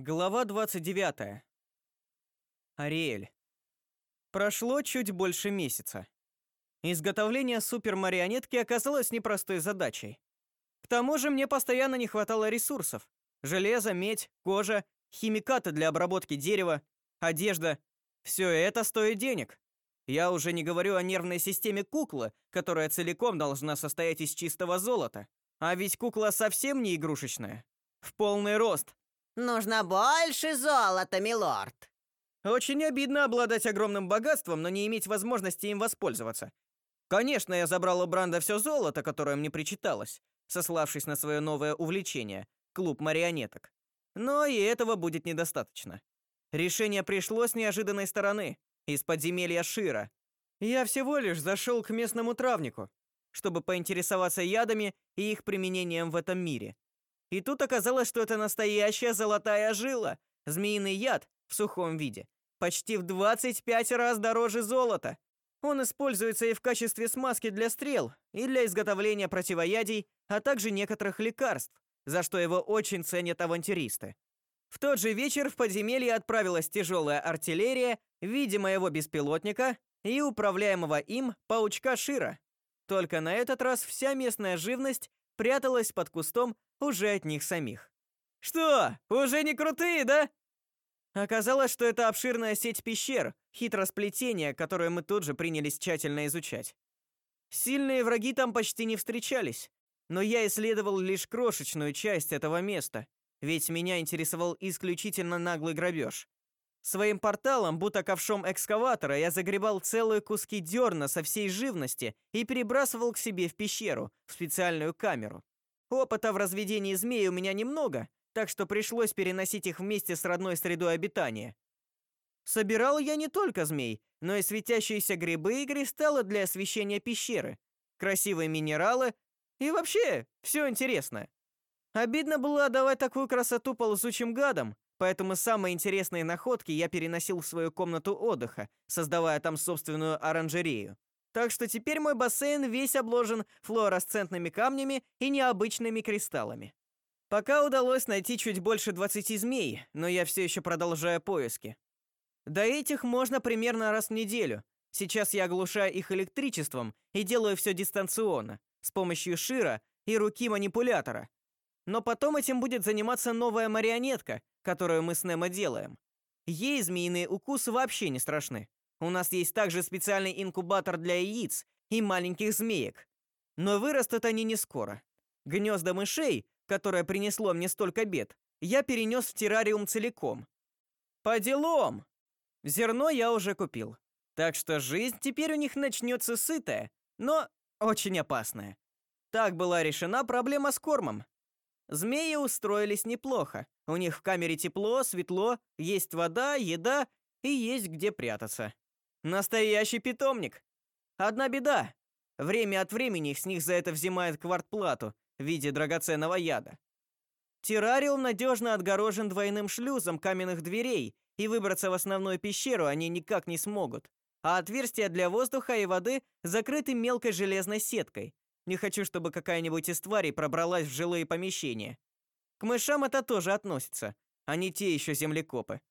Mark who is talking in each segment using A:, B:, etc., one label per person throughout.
A: Глава 29. Ариэль. Прошло чуть больше месяца. Изготовление супермарионетки оказалось непростой задачей. К тому же мне постоянно не хватало ресурсов: железа, медь, кожа, химикаты для обработки дерева, одежда. Все это стоит денег. Я уже не говорю о нервной системе куклы, которая целиком должна состоять из чистого золота. А ведь кукла совсем не игрушечная. В полный рост,
B: Нужно больше золота, милорд.
A: Очень обидно обладать огромным богатством, но не иметь возможности им воспользоваться. Конечно, я забрал у Бранда все золото, которое мне причиталось, сославшись на свое новое увлечение клуб марионеток. Но и этого будет недостаточно. Решение пришло с неожиданной стороны, из подземелья Шира. Я всего лишь зашел к местному травнику, чтобы поинтересоваться ядами и их применением в этом мире. И тут оказалось, что это настоящая золотая жила, змеиный яд в сухом виде, почти в 25 раз дороже золота. Он используется и в качестве смазки для стрел, и для изготовления противоядий, а также некоторых лекарств, за что его очень ценят авантюристы. В тот же вечер в подземелье отправилась тяжелая артиллерия в виде моего беспилотника и управляемого им паучка Шира. Только на этот раз вся местная живность пряталась под кустом уже от них самих. Что, уже не крутые, да? Оказалось, что это обширная сеть пещер, хитросплетения, которые мы тут же принялись тщательно изучать. Сильные враги там почти не встречались, но я исследовал лишь крошечную часть этого места, ведь меня интересовал исключительно наглый грабеж. Своим порталом, будто ковшом экскаватора, я загребал целые куски дерна со всей живности и перебрасывал к себе в пещеру, в специальную камеру. Опыта в разведении змей у меня немного, так что пришлось переносить их вместе с родной средой обитания. Собирал я не только змей, но и светящиеся грибы и кристаллы для освещения пещеры, красивые минералы и вообще все интересное. Обидно было отдавать такую красоту ползучим гадам, поэтому самые интересные находки я переносил в свою комнату отдыха, создавая там собственную оранжерею. Так что теперь мой бассейн весь обложен флуоресцентными камнями и необычными кристаллами. Пока удалось найти чуть больше 20 змей, но я все еще продолжаю поиски. До этих можно примерно раз в неделю. Сейчас я оглушаю их электричеством и делаю все дистанционно, с помощью шира и руки манипулятора. Но потом этим будет заниматься новая марионетка, которую мы с Немо делаем. Ей змеиные укусы вообще не страшны. У нас есть также специальный инкубатор для яиц и маленьких змеек. Но вырастут они не скоро. Гнезда мышей, которое принесло мне столько бед, я перенес в террариум целиком. По делам. Зерно я уже купил. Так что жизнь теперь у них начнется сытая, но очень опасная. Так была решена проблема с кормом. Змеи устроились неплохо. У них в камере тепло, светло, есть вода, еда и есть где прятаться. Настоящий питомник. Одна беда. Время от времени с них за это взимают квартплату в виде драгоценного яда. Террариум надежно отгорожен двойным шлюзом каменных дверей, и выбраться в основную пещеру они никак не смогут. А отверстия для воздуха и воды закрыты мелкой железной сеткой. Не хочу, чтобы какая-нибудь из тварей пробралась в жилые помещения. К мышам это тоже относится. Они те еще землекопы.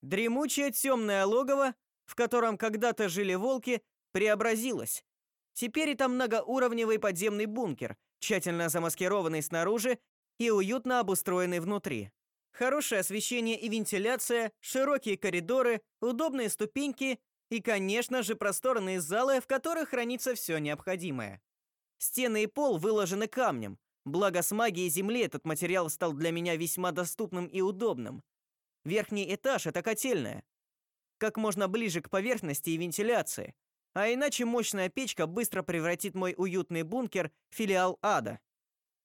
A: Дремучее темное логово в котором когда-то жили волки, преобразилось. Теперь это многоуровневый подземный бункер, тщательно замаскированный снаружи и уютно обустроенный внутри. Хорошее освещение и вентиляция, широкие коридоры, удобные ступеньки и, конечно же, просторные залы, в которых хранится все необходимое. Стены и пол выложены камнем. Благо с магией земли этот материал стал для меня весьма доступным и удобным. Верхний этаж это котельная как можно ближе к поверхности и вентиляции, а иначе мощная печка быстро превратит мой уютный бункер в филиал ада.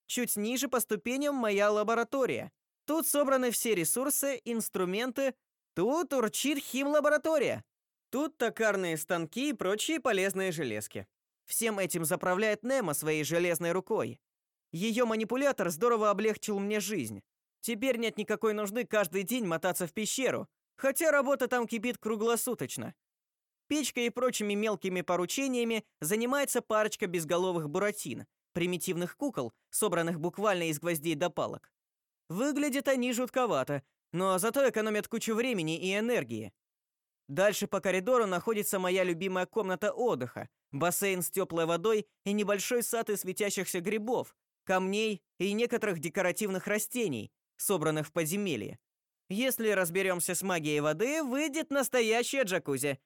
A: Чуть ниже по ступеням моя лаборатория. Тут собраны все ресурсы, инструменты, тут урчит химлаборатория. Тут токарные станки и прочие полезные железки. Всем этим заправляет Немо своей железной рукой. Ее манипулятор здорово облегчил мне жизнь. Теперь нет никакой нужды каждый день мотаться в пещеру, Хотя работа там кипит круглосуточно. Печкой и прочими мелкими поручениями занимается парочка безголовых буратин, примитивных кукол, собранных буквально из гвоздей до палок. Выглядят они жутковато, но зато экономят кучу времени и энергии. Дальше по коридору находится моя любимая комната отдыха, бассейн с теплой водой и небольшой сад из светящихся грибов, камней и некоторых декоративных растений, собранных в подземелье. Если разберемся с магией воды, выйдет настоящая джакузи.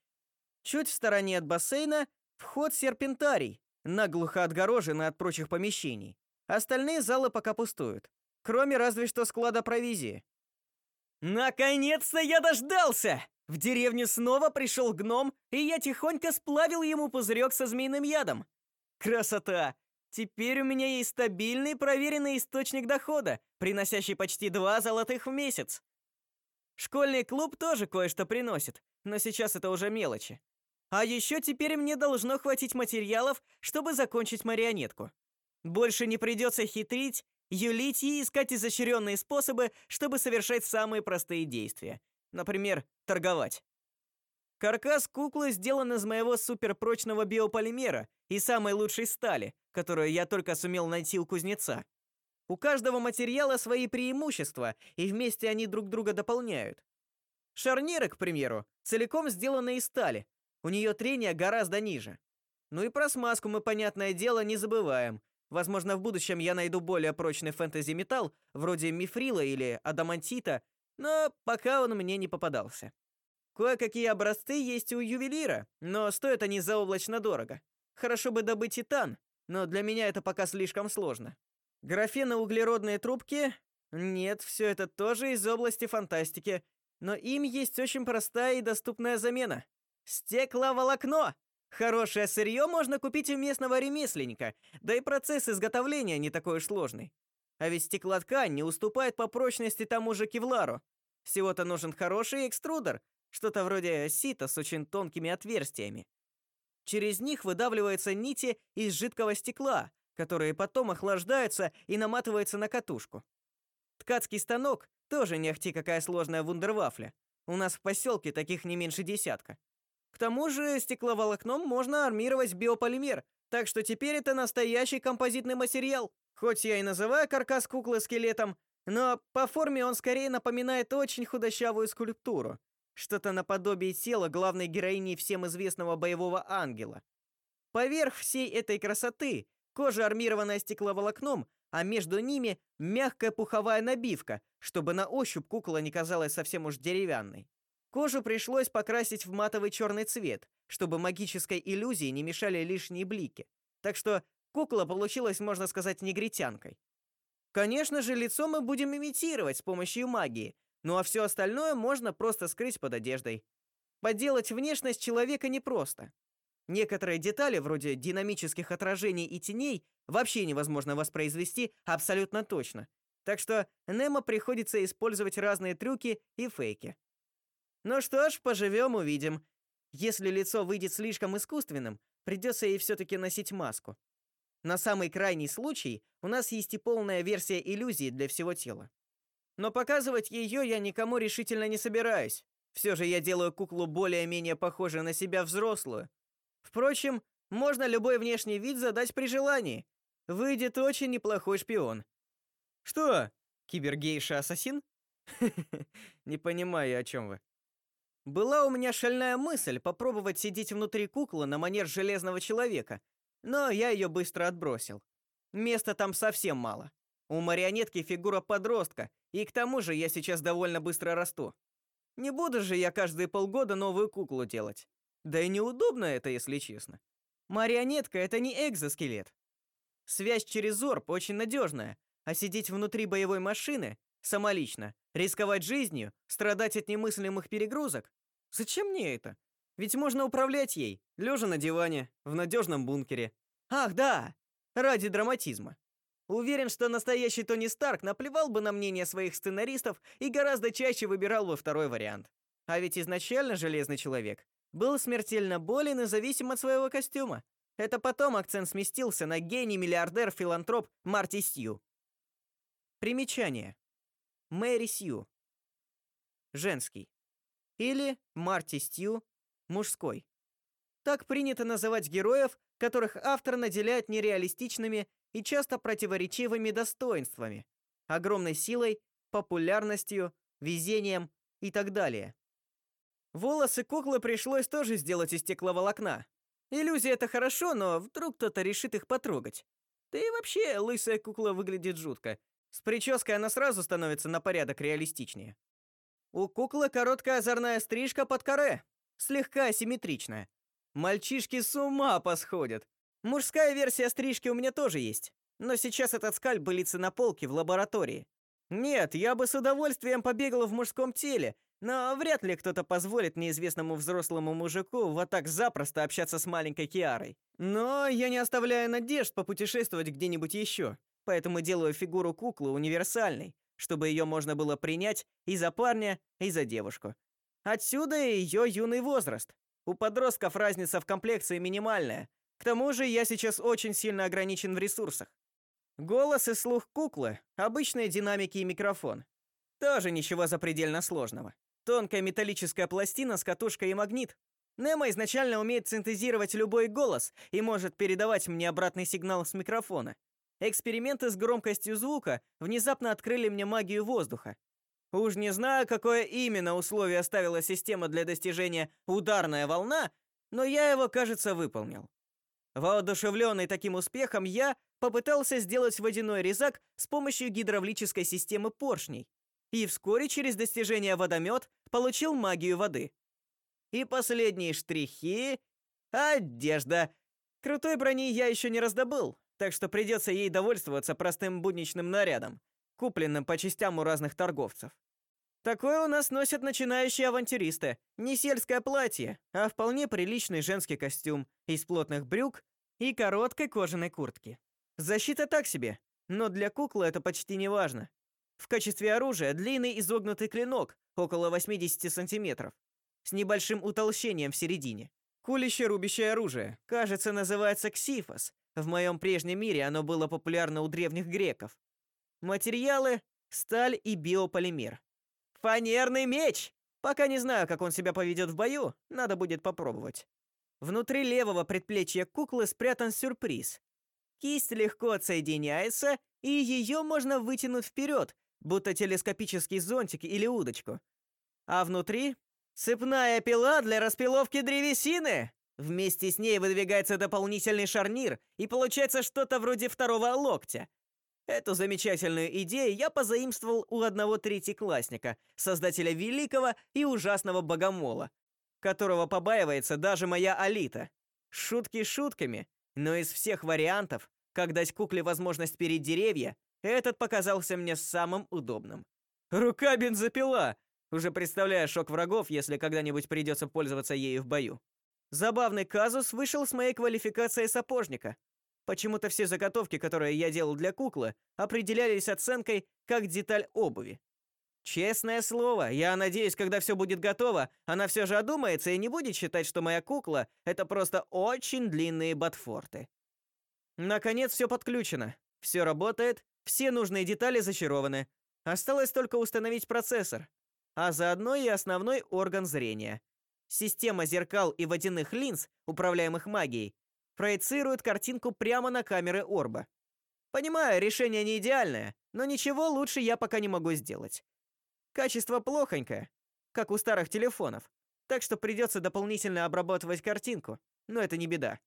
A: Чуть в стороне от бассейна вход серпентарий, наглухо отгороженный от прочих помещений. Остальные залы пока пустуют, кроме разве что склада провизии. Наконец-то я дождался! В деревню снова пришел гном, и я тихонько сплавил ему пузырек со змеиным ядом. Красота! Теперь у меня есть стабильный проверенный источник дохода, приносящий почти два золотых в месяц. Школьный клуб тоже кое-что приносит, но сейчас это уже мелочи. А еще теперь мне должно хватить материалов, чтобы закончить марионетку. Больше не придется хитрить, юлить и искать изощренные способы, чтобы совершать самые простые действия. Например, торговать. Каркас куклы сделан из моего суперпрочного биополимера и самой лучшей стали, которую я только сумел найти у кузнеца. У каждого материала свои преимущества, и вместе они друг друга дополняют. Шарниры, к примеру, целиком сделаны из стали. У нее трение гораздо ниже. Ну и про смазку мы, понятное дело, не забываем. Возможно, в будущем я найду более прочный фэнтези-металл, вроде мифрила или адамантита, но пока он мне не попадался. Кое-какие образцы есть у ювелира, но стоят они заоблачно дорого. Хорошо бы добыть титан, но для меня это пока слишком сложно. Графено-углеродные трубки? Нет, все это тоже из области фантастики, но им есть очень простая и доступная замена. Стекловолокно. Хорошее сырье можно купить у местного ремесленника, да и процесс изготовления не такой уж сложный. А ведь стеклоткань не уступает по прочности тому же кевлару. Всего-то нужен хороший экструдер, что-то вроде сита с очень тонкими отверстиями. Через них выдавливаются нити из жидкого стекла, которые потом охлаждаются и наматываются на катушку. Ткацкий станок тоже не ахти какая сложная вундервафля. У нас в поселке таких не меньше десятка. К тому же стекловолокном можно армировать биополимер, так что теперь это настоящий композитный материал. Хоть я и называю каркас куклы скелетом, но по форме он скорее напоминает очень худощавую скульптуру, что-то наподобие тела главной героини всем известного боевого ангела. Поверх всей этой красоты Кожа армированная стекловолокном, а между ними мягкая пуховая набивка, чтобы на ощупь кукла не казалась совсем уж деревянной. Кожу пришлось покрасить в матовый черный цвет, чтобы магической иллюзии не мешали лишние блики. Так что кукла получилась, можно сказать, негритянкой. Конечно же, лицо мы будем имитировать с помощью магии, ну а все остальное можно просто скрыть под одеждой. Подделать внешность человека непросто. Некоторые детали, вроде динамических отражений и теней, вообще невозможно воспроизвести абсолютно точно. Так что Немо приходится использовать разные трюки и фейки. Ну что ж, поживем, увидим. Если лицо выйдет слишком искусственным, придется ей все таки носить маску. На самый крайний случай у нас есть и полная версия иллюзии для всего тела. Но показывать ее я никому решительно не собираюсь. Все же я делаю куклу более-менее похожей на себя взрослую, Впрочем, можно любой внешний вид задать при желании. Выйдет очень неплохой шпион. Что? Кибергейша-ассасин? Не понимаю, о чем вы. Была у меня шальная мысль попробовать сидеть внутри куклы на манер железного человека, но я ее быстро отбросил. Места там совсем мало. У марионетки фигура подростка, и к тому же я сейчас довольно быстро расту. Не буду же я каждые полгода новую куклу делать. Да и неудобно это, если честно. Марионетка это не экзоскелет. Связь через зорб очень надежная, а сидеть внутри боевой машины самолично, рисковать жизнью, страдать от немыслимых перегрузок зачем мне это? Ведь можно управлять ей, лежа на диване, в надежном бункере. Ах, да, ради драматизма. Уверен, что настоящий Тони Старк наплевал бы на мнение своих сценаристов и гораздо чаще выбирал бы второй вариант. А ведь изначально Железный человек был смертельно болен и зависим от своего костюма. Это потом акцент сместился на гений-миллиардер-филантроп Марти Сью. Примечание. Мэри Сью. Женский. Или Марти Стью. Мужской. Так принято называть героев, которых автор наделяет нереалистичными и часто противоречивыми достоинствами, огромной силой, популярностью, везением и так далее. Волосы куклы пришлось тоже сделать из стекловолокна. Иллюзия это хорошо, но вдруг кто-то решит их потрогать. Да и вообще, лысая кукла выглядит жутко. С прической она сразу становится на порядок реалистичнее. У куклы короткая озорная стрижка под каре, слегка асимметричная. Мальчишки с ума посходят. Мужская версия стрижки у меня тоже есть, но сейчас этот скальп былится на полке в лаборатории. Нет, я бы с удовольствием побегал в мужском теле, но вряд ли кто-то позволит неизвестному взрослому мужику вот так запросто общаться с маленькой Киарой. Но я не оставляю надежд попутешествовать где-нибудь еще, поэтому делаю фигуру куклы универсальной, чтобы ее можно было принять и за парня, и за девушку. Отсюда ее юный возраст. У подростков разница в комплекции минимальная. К тому же я сейчас очень сильно ограничен в ресурсах. Голос и слух куклы, обычные динамики и микрофон. Тоже ничего запредельно сложного. Тонкая металлическая пластина с катушкой и магнит. Немо изначально умеет синтезировать любой голос и может передавать мне обратный сигнал с микрофона. Эксперименты с громкостью звука внезапно открыли мне магию воздуха. Уж не знаю, какое именно условие оставила система для достижения ударная волна, но я его, кажется, выполнил. Воодушевленный таким успехом, я попытался сделать водяной резак с помощью гидравлической системы поршней. И вскоре через достижение водомет получил магию воды. И последние штрихи одежда. Крутой брони я еще не раздобыл, так что придется ей довольствоваться простым будничным нарядом, купленным по частям у разных торговцев. Такое у нас носят начинающие авантюристы. Не сельское платье, а вполне приличный женский костюм из плотных брюк и короткой кожаной куртки. Защита так себе, но для куклы это почти не важно. В качестве оружия длинный изогнутый клинок, около 80 сантиметров, с небольшим утолщением в середине. Кулище-рубящее оружие, кажется, называется ксифос, в моем прежнем мире оно было популярно у древних греков. Материалы сталь и биополимер. Фанерный меч. Пока не знаю, как он себя поведет в бою, надо будет попробовать. Внутри левого предплечья куклы спрятан сюрприз. Кисть легко отсоединяется, и ее можно вытянуть вперед, будто телескопический зонтик или удочку. А внутри цепная пила для распиловки древесины. Вместе с ней выдвигается дополнительный шарнир, и получается что-то вроде второго локтя. Эту замечательную идею я позаимствовал у одного третьеклассника, создателя великого и ужасного богомола, которого побаивается даже моя Алита. Шутки шутками, но из всех вариантов, как дать кукле возможность перед деревья, этот показался мне самым удобным. Рука бензопила. Уже представляю шок врагов, если когда-нибудь придется пользоваться ею в бою. Забавный казус вышел с моей квалификацией сапожника. Почему-то все заготовки, которые я делал для куклы, определялись оценкой как деталь обуви. Честное слово, я надеюсь, когда все будет готово, она все же одумается и не будет считать, что моя кукла это просто очень длинные ботфорты. Наконец все подключено. Все работает, все нужные детали зачарованы. Осталось только установить процессор, а заодно и основной орган зрения. Система зеркал и водяных линз, управляемых магией, проецирует картинку прямо на камеры орба. Понимаю, решение не идеальное, но ничего лучше я пока не могу сделать. Качество плохонькое, как у старых телефонов. Так что придется дополнительно обрабатывать картинку, но это не беда.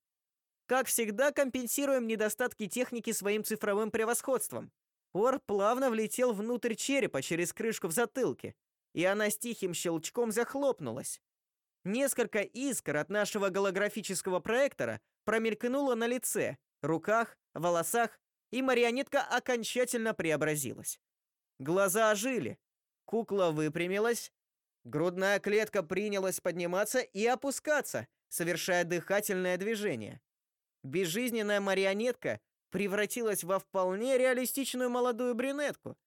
A: Как всегда, компенсируем недостатки техники своим цифровым превосходством. Орб плавно влетел внутрь черепа через крышку в затылке, и она с тихим щелчком захлопнулась. Несколько искр от нашего голографического проектора промелькнуло на лице, руках, волосах, и марионетка окончательно преобразилась. Глаза ожили, кукла выпрямилась, грудная клетка принялась подниматься и опускаться, совершая дыхательное движение. Безжизненная марионетка превратилась во вполне реалистичную молодую брюнетку.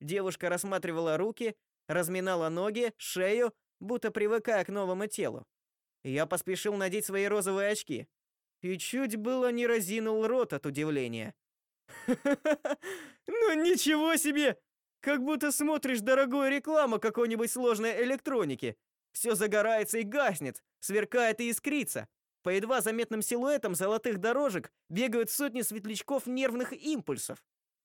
A: Девушка рассматривала руки, разминала ноги, шею, будто привыкая к новому телу. Я поспешил надеть свои розовые очки и чуть было не разинул рот от удивления. Ну ничего себе! Как будто смотришь дорогую рекламу какой-нибудь сложной электроники. Все загорается и гаснет, сверкает и искрится. По едва заметным силуэтам золотых дорожек бегают сотни светлячков нервных импульсов.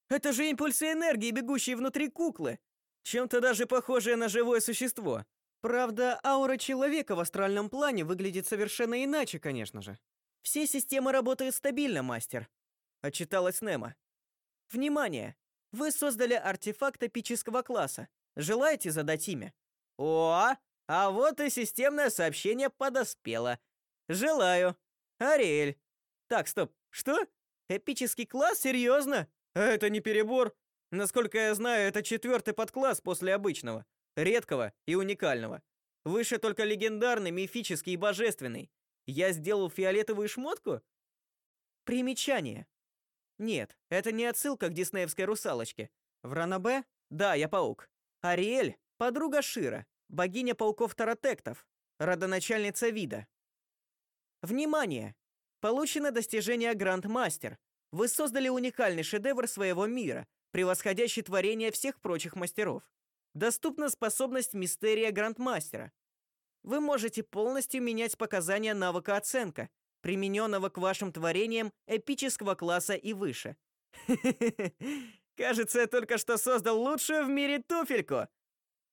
A: Это же импульсы энергии, бегущие внутри куклы. чем-то даже похожее на живое существо. Правда, аура человека в астральном плане выглядит совершенно иначе, конечно же. Все системы работают стабильно, мастер, отчиталась Нема. Внимание! Вы создали артефакт эпического класса. Желаете задать имя? О, а вот и системное сообщение подоспело. Желаю. Ариэль. Так, стоп. Что? Эпический класс? Серьезно? Это не перебор. Насколько я знаю, это четвертый подкласс после обычного, редкого и уникального. Выше только легендарный, мифический и божественный. Я сделал фиолетовую шмотку? Примечание. Нет, это не отсылка к диснеевской русалочке. В Ранабе? Да, я паук. Ариэль подруга Шира, богиня пауков-таратектов, родоначальница вида. Внимание! Получено достижение Гранд-мастер. Вы создали уникальный шедевр своего мира, превосходящий творения всех прочих мастеров. Доступна способность Мистерия Грандмастера. Вы можете полностью менять показания навыка оценка, примененного к вашим творениям эпического класса и выше. Кажется, я только что создал лучшую в мире туфельку.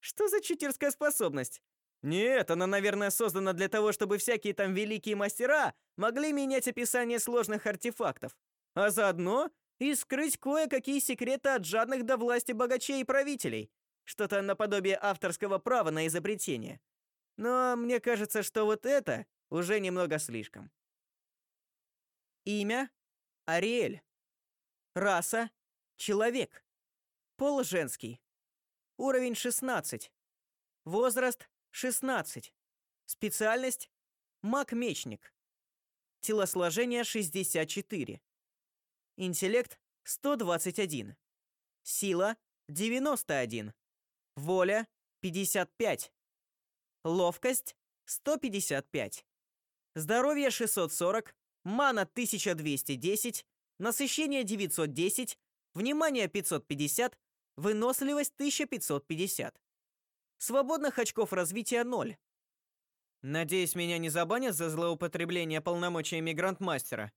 A: Что за читерская способность? Нет, она, наверное, создана для того, чтобы всякие там великие мастера могли менять описание сложных артефактов, а заодно и скрыть кое-какие секреты от жадных до власти богачей и правителей. Что-то наподобие авторского права на изобретение. Но мне кажется, что вот это уже немного слишком. Имя Ариэль. Раса человек. Пол женский. Уровень 16. Возраст 16. Специальность маг-мечник. Телосложение 64. Интеллект 121. Сила 91. Воля 55. Ловкость 155. Здоровье 640, мана 1210, насыщение 910, внимание 550, выносливость 1550. Свободных очков развития 0. Надеюсь, меня не забанят за злоупотребление полномочиями грандмастера.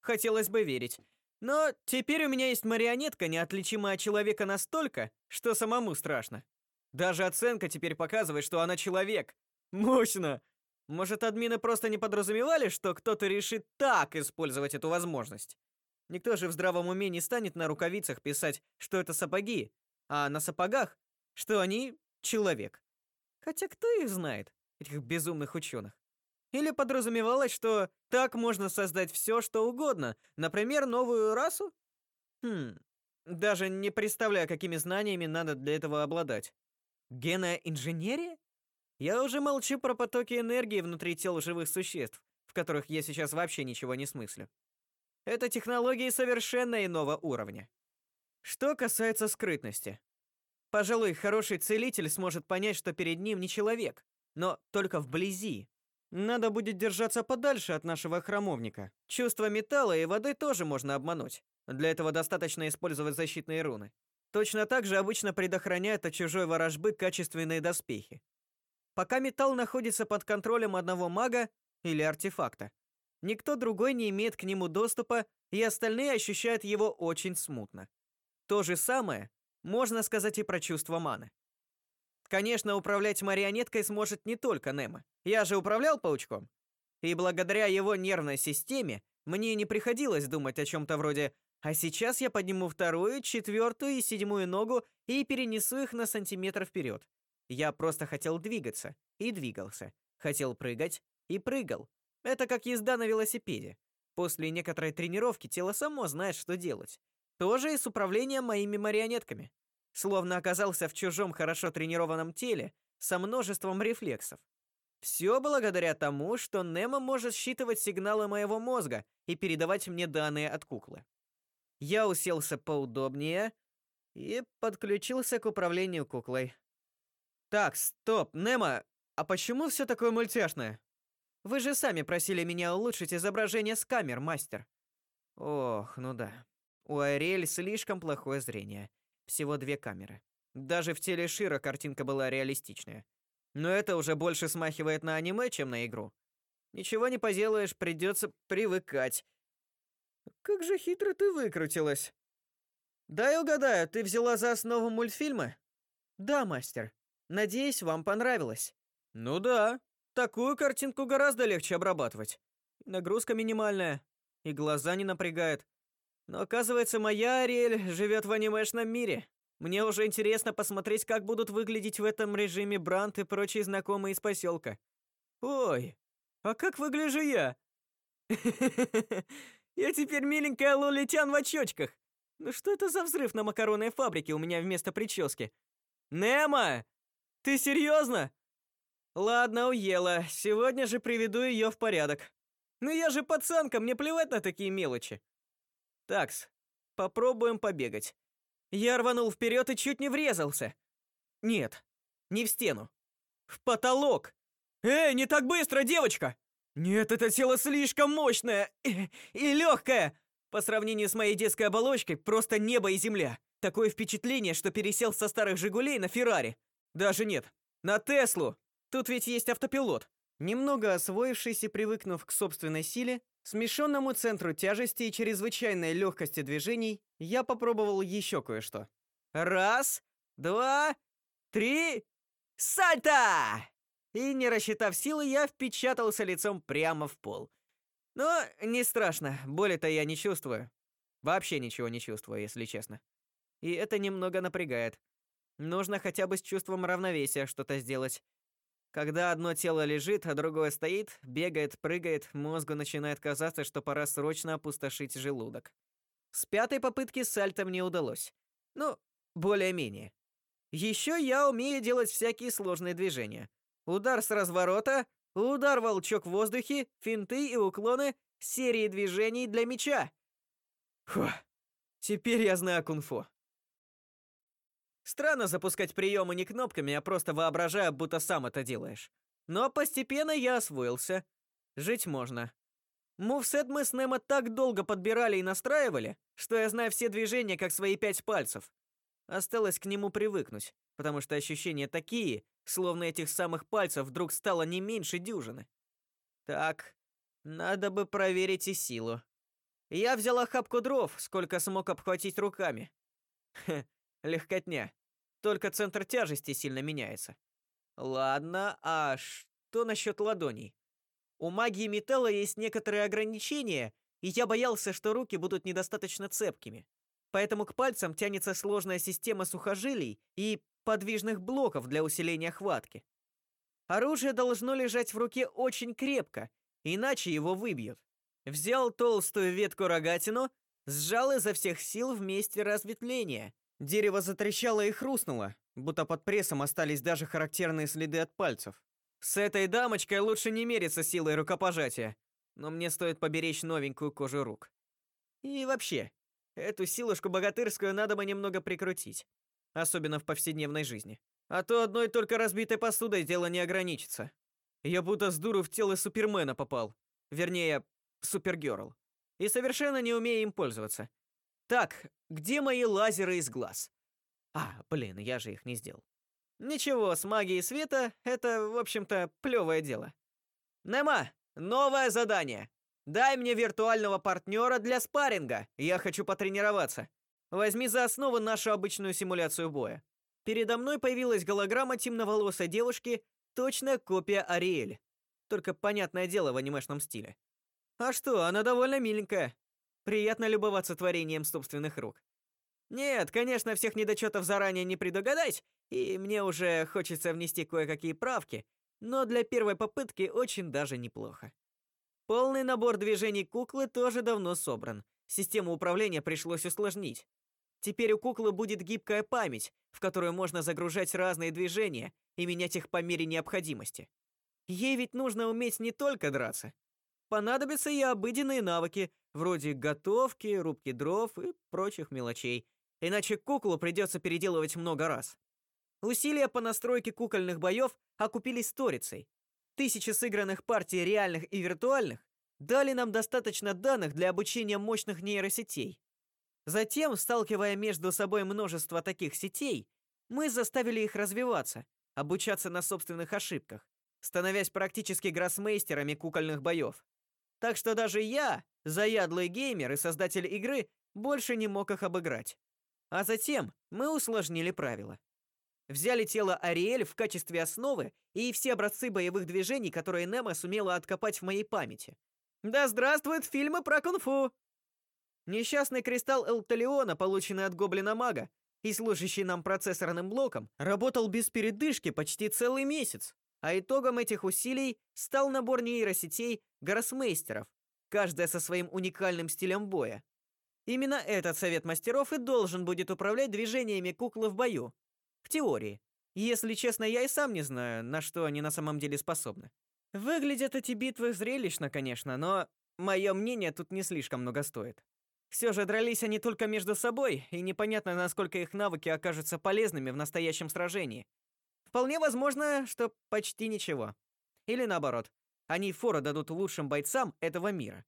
A: Хотелось бы верить. Но теперь у меня есть марионетка, неотличимая от человека настолько, что самому страшно. Даже оценка теперь показывает, что она человек. Мощно. Может, админы просто не подразумевали, что кто-то решит так использовать эту возможность? Никто же в здравом уме не станет на рукавицах писать, что это сапоги, а на сапогах, что они человек. Хотя кто их знает, этих безумных ученых? Или подразумевалось, что так можно создать все, что угодно, например, новую расу? Хм. Даже не представляю, какими знаниями надо для этого обладать. Геноинженерия? Я уже молчу про потоки энергии внутри тел живых существ, в которых я сейчас вообще ничего не смыслю. Это технологии совершенно иного уровня. Что касается скрытности. Пожалуй, хороший целитель сможет понять, что перед ним не человек, но только вблизи. Надо будет держаться подальше от нашего храмовника. Чувство металла и воды тоже можно обмануть. Для этого достаточно использовать защитные руны. Точно так же обычно предохраняют от чужой ворожбы качественные доспехи пока металл находится под контролем одного мага или артефакта. Никто другой не имеет к нему доступа, и остальные ощущают его очень смутно. То же самое можно сказать и про чувство маны. Конечно, управлять марионеткой сможет не только Немо. Я же управлял паучком. И благодаря его нервной системе мне не приходилось думать о чем то вроде «а сейчас я подниму вторую, четвертую и седьмую ногу и перенесу их на сантиметр вперед. Я просто хотел двигаться и двигался. Хотел прыгать и прыгал. Это как езда на велосипеде. После некоторой тренировки тело само знает, что делать. Тоже и с управлением моими марионетками. Словно оказался в чужом хорошо тренированном теле со множеством рефлексов. Все благодаря тому, что Немо может считывать сигналы моего мозга и передавать мне данные от куклы. Я уселся поудобнее и подключился к управлению куклой. Так, стоп, Немо, а почему все такое мультяшное? Вы же сами просили меня улучшить изображение с камер, мастер. Ох, ну да. У Ариэль слишком плохое зрение. Всего две камеры. Даже в теле Шира картинка была реалистичная. Но это уже больше смахивает на аниме, чем на игру. Ничего не поделаешь, придется привыкать. Как же хитро ты выкрутилась. Дай угадаю, ты взяла за основу мультфильма? Да, мастер. Надеюсь, вам понравилось. Ну да. Такую картинку гораздо легче обрабатывать. Нагрузка минимальная, и глаза не напрягает. Но оказывается, моя Ариэль живет в анимешном мире. Мне уже интересно посмотреть, как будут выглядеть в этом режиме Брант и прочие знакомые из поселка. Ой, а как выгляжу я? Я теперь миленькая лолитян в очочках. Ну что это за взрыв на макаронной фабрике у меня вместо прически? Нема! Ты серьезно? Ладно, уела. Сегодня же приведу ее в порядок. Ну я же пацанка, мне плевать на такие мелочи. Такс, попробуем побегать. Я рванул вперед и чуть не врезался. Нет, не в стену. В потолок. Эй, не так быстро, девочка! Нет, это тело слишком мощное и, легкое. По сравнению с моей детской оболочкой, просто небо и земля. Такое впечатление, что пересел со старых «Жигулей» на «Феррари». Даже нет, на «Теслу». Тут ведь есть автопилот. Немного освоившись и привыкнув к собственной силе, смещенному центру тяжести и чрезвычайной легкости движений, я попробовал еще кое-что. Раз, два, три, сальто! И, не рассчитав силы, я впечатался лицом прямо в пол. Но не страшно, боли-то я не чувствую. Вообще ничего не чувствую, если честно. И это немного напрягает. Нужно хотя бы с чувством равновесия что-то сделать. Когда одно тело лежит, а другое стоит, бегает, прыгает, мозгу начинает казаться, что пора срочно опустошить желудок. С пятой попытки сальто мне удалось. Ну, более-менее. Еще я умею делать всякие сложные движения. Удар с разворота, удар волчок в воздухе, финты и уклоны, серии движений для мяча. Фух. Теперь я знаю кунг-фу. Странно запускать приемы не кнопками, а просто воображая, будто сам это делаешь. Но постепенно я освоился. Жить можно. Мувсет мы с Немо так долго подбирали и настраивали, что я знаю все движения как свои пять пальцев. Осталось к нему привыкнуть, потому что ощущения такие, словно этих самых пальцев вдруг стало не меньше дюжины. Так, надо бы проверить и силу. Я взял охапку дров, сколько смог обхватить руками. Хе, легкотня. Только центр тяжести сильно меняется. Ладно, а что насчет ладоней? У магии металла есть некоторые ограничения, и я боялся, что руки будут недостаточно цепкими. Поэтому к пальцам тянется сложная система сухожилий и подвижных блоков для усиления хватки. Оружие должно лежать в руке очень крепко, иначе его выбьют. Взял толстую ветку рогатину, сжал изо всех сил вместе разветвления, Дерево затрещало и хрустнуло, будто под прессом остались даже характерные следы от пальцев. С этой дамочкой лучше не мериться силой рукопожатия, но мне стоит поберечь новенькую кожу рук. И вообще, эту силушку богатырскую надо бы немного прикрутить, особенно в повседневной жизни. А то одной только разбитой посудой дело не ограничится. Я будто с дуру в тело Супермена попал. Вернее, Супергерл. И совершенно не умею им пользоваться. Так, где мои лазеры из глаз? А, блин, я же их не сделал. Ничего, с магией света это, в общем-то, плевое дело. Нема, новое задание. Дай мне виртуального партнера для спарринга. Я хочу потренироваться. Возьми за основу нашу обычную симуляцию боя. Передо мной появилась голограмма темноволосой девушки, точная копия Ариэль. Только понятное дело в анимешном стиле. А что, она довольно миленькая. Приятно любоваться творением собственных рук. Нет, конечно, всех недочетов заранее не предугадать, и мне уже хочется внести кое-какие правки, но для первой попытки очень даже неплохо. Полный набор движений куклы тоже давно собран. Систему управления пришлось усложнить. Теперь у куклы будет гибкая память, в которую можно загружать разные движения и менять их по мере необходимости. Ей ведь нужно уметь не только драться. Понадобятся и обыденные навыки, вроде готовки, рубки дров и прочих мелочей. Иначе куклу придется переделывать много раз. Усилия по настройке кукольных боев окупились сторицей. Тысячи сыгранных партий реальных и виртуальных дали нам достаточно данных для обучения мощных нейросетей. Затем, сталкивая между собой множество таких сетей, мы заставили их развиваться, обучаться на собственных ошибках, становясь практически гроссмейстерами кукольных боев. Так что даже я, заядлый геймер и создатель игры, больше не мог их обыграть. А затем мы усложнили правила. Взяли тело Ариэль в качестве основы и все образцы боевых движений, которые Немо сумела откопать в моей памяти. Да здравствуют фильмы про кунг-фу! Несчастный кристалл Элталиона, полученный от гоблина-мага и служащий нам процессорным блоком, работал без передышки почти целый месяц. А итогом этих усилий стал набор нейросетей гроссмейстеров, каждая со своим уникальным стилем боя. Именно этот совет мастеров и должен будет управлять движениями куклы в бою. В теории. Если честно, я и сам не знаю, на что они на самом деле способны. Выглядят эти битвы зрелищно, конечно, но мое мнение тут не слишком много стоит. Все же дрались они только между собой, и непонятно, насколько их навыки окажутся полезными в настоящем сражении. Вполне возможно, что почти ничего. Или наоборот, они фору дадут лучшим бойцам этого мира.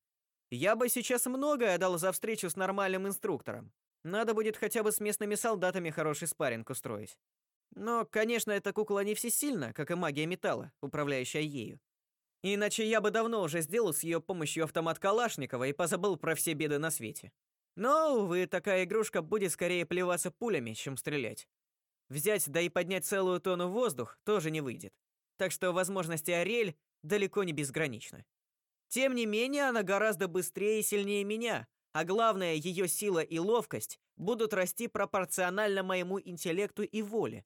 A: Я бы сейчас многое дал за встречу с нормальным инструктором. Надо будет хотя бы с местными солдатами хороший спарринг устроить. Но, конечно, эта кукла не всесильна, как и магия металла, управляющая ею. Иначе я бы давно уже сделал с ее помощью автомат Калашникова и позабыл про все беды на свете. Но, увы, такая игрушка будет скорее плеваться пулями, чем стрелять. Взять да и поднять целую тонну в воздух тоже не выйдет. Так что возможности Ариэль далеко не безграничны. Тем не менее, она гораздо быстрее и сильнее меня, а главное, ее сила и ловкость будут расти пропорционально моему интеллекту и воле.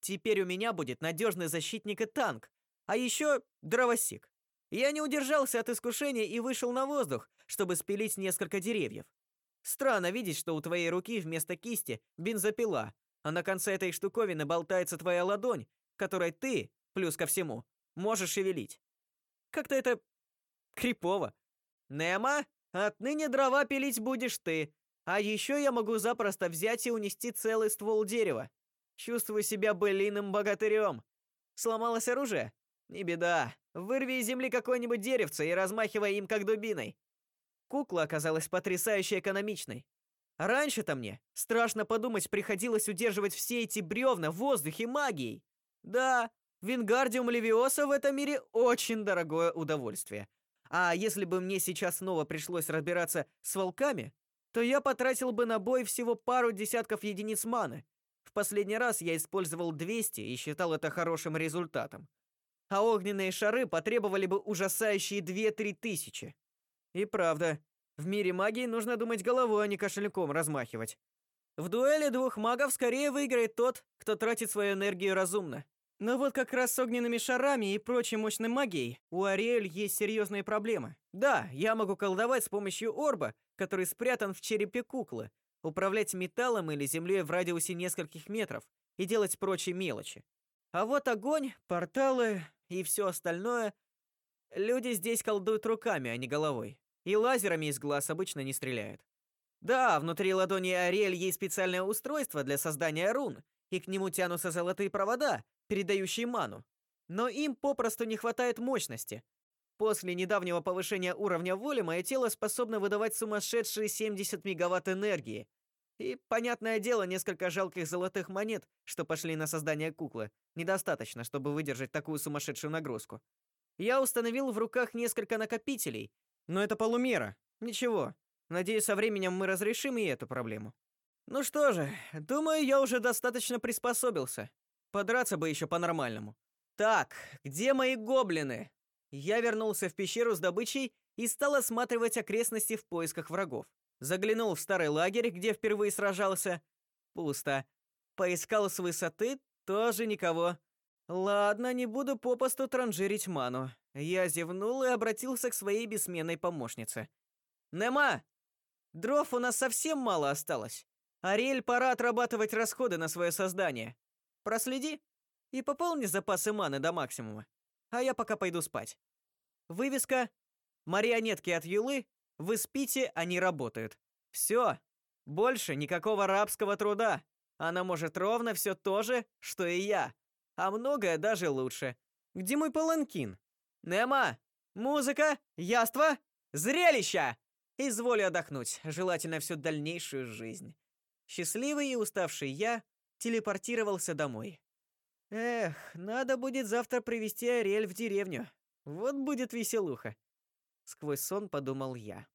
A: Теперь у меня будет надежный защитник и танк, а еще дровосек. Я не удержался от искушения и вышел на воздух, чтобы спилить несколько деревьев. Странно видеть, что у твоей руки вместо кисти бензопила, а на конце этой штуковины болтается твоя ладонь, которой ты, плюс ко всему, можешь шевелить. Как-то это крипово. Нема, отныне дрова пилить будешь ты. А еще я могу запросто взять и унести целый ствол дерева. Чувствую себя былиным богатырем. Сломалось оружие? Не беда. Вырви из земли какое-нибудь деревце и размахивай им как дубиной. Кукла оказалась потрясающе экономичной. Раньше-то мне, страшно подумать, приходилось удерживать все эти бревна в воздухе магией. Да, Вингардиум Левиоса в этом мире очень дорогое удовольствие. А если бы мне сейчас снова пришлось разбираться с волками, то я потратил бы на бой всего пару десятков единиц маны. В последний раз я использовал 200 и считал это хорошим результатом а огненные шары потребовали бы ужасающие две-три тысячи. И правда, в мире магии нужно думать головой, а не кошельком размахивать. В дуэли двух магов скорее выиграет тот, кто тратит свою энергию разумно. Но вот как раз с огненными шарами и прочей мощной магией у Ариэль есть серьезные проблемы. Да, я могу колдовать с помощью орба, который спрятан в черепе куклы, управлять металлом или землей в радиусе нескольких метров и делать прочие мелочи. А вот огонь, порталы и все остальное люди здесь колдуют руками, а не головой. И лазерами из глаз обычно не стреляют. Да, внутри ладони Ариэль есть специальное устройство для создания рун, и к нему тянутся золотые провода, передающие ману. Но им попросту не хватает мощности. После недавнего повышения уровня воли мое тело способно выдавать сумасшедшие 70 мегаватт энергии. И, понятное дело, несколько жалких золотых монет, что пошли на создание куклы, недостаточно, чтобы выдержать такую сумасшедшую нагрузку. Я установил в руках несколько накопителей, но это полумера. Ничего. Надеюсь, со временем мы разрешим и эту проблему. Ну что же, думаю, я уже достаточно приспособился. Подраться бы еще по-нормальному. Так, где мои гоблины? Я вернулся в пещеру с добычей и стал осматривать окрестности в поисках врагов. Заглянул в старый лагерь, где впервые сражался. Пусто. Поискал с высоты, тоже никого. Ладно, не буду попосту транжирить ману. Я зевнул и обратился к своей бессменной помощнице. Нема, дров у нас совсем мало осталось. Ариэль, пора отрабатывать расходы на свое создание. Проследи и пополни запасы маны до максимума. А я пока пойду спать. Вывеска «Марионетки от Юлы вы спите, они работают. Все. Больше никакого рабского труда. Она может ровно все то же, что и я. А многое даже лучше. Где мой паланкин? Нема! Музыка! Яство! Зрелище! Изволь отдохнуть, желательно всю дальнейшую жизнь. Счастливый и уставший я телепортировался домой. Эх, надо будет завтра привести Ариэль в деревню. Вот будет веселуха. Сквозь сон подумал я.